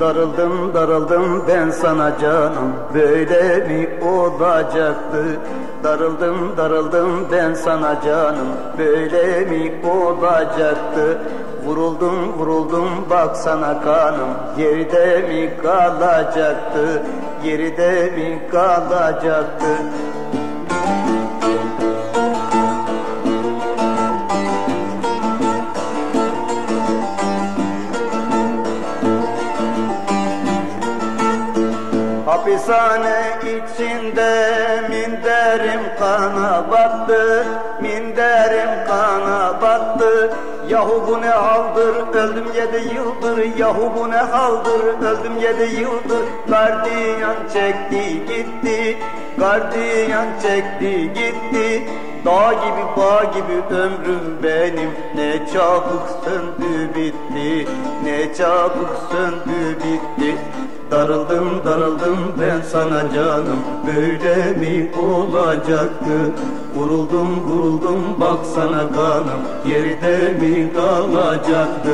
Darıldım darıldım ben sana canım. Böyle mi olacaktı. Darıldım darıldım ben sana canım. Böyle mi olacaktı. Vuruldum vuruldum bak sana kanım. Yerde mi kalacaktı? Yerde mi kalacaktı Hapishane içinde minderim kana battı Minderim kana battı. Yahu bu ne haldır öldüm yedi yıldır. Yahu bu ne haldır öldüm yedi yıldır. Gardiyan çekti gitti Gardiyan çekti gitti. Dağ gibi bağ gibi ömrüm benim. Ne çabuk söndü bitti Ne çabuk söndü bitti Darıldım darıldım ben sana canım. Böyle mi olacaktı? Vuruldum vuruldum bak sana kanım. Geride mi kalacaktı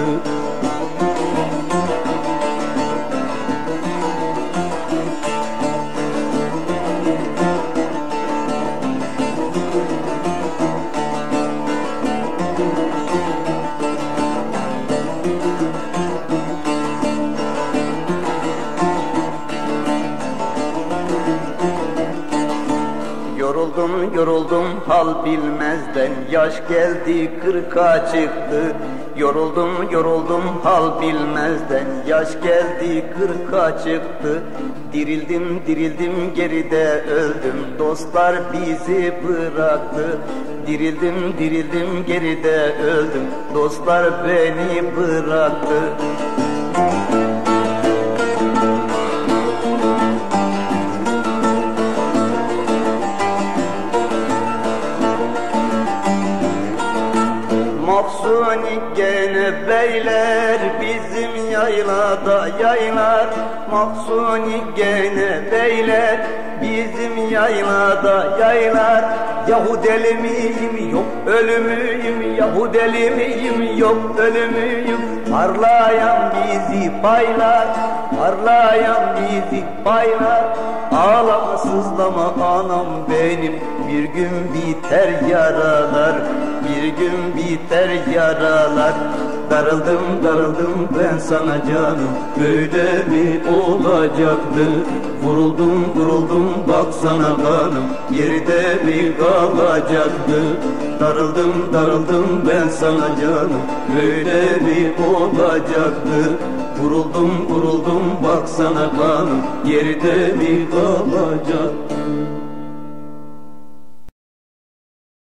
Yoruldum yoruldum. Hal bilmezden Yaş geldi kırka çıktı. Yoruldum yoruldum. Hal bilmezden Yaş geldi kırka çıktı. Dirildim dirildim geride öldüm. Dostlar bizi bıraktı. Dirildim dirildim geride öldüm. Dostlar beni bıraktı Mahsuni gene beyler bizim yaylada yaylar. Mahsuni gene beyler bizim yaylada yaylar. Yahu deli yok. Ölümüyüm Yahu deli yok. Ölümüyüm Parlayan bizi paylar Parlayan bizi paylar Ağlama sızlama anam benim. Bir gün biter yaralar Bir gün biter yaralar. Darıldım darıldım ben sana canım. Böyle mi olacaktı? Vuruldum vuruldum bak sana kanım. Geride mi kalacaktı? Darıldım darıldım ben sana canım. Böyle mi olacaktı? Vuruldum vuruldum bak sana kanım. Geride mi kalacaktı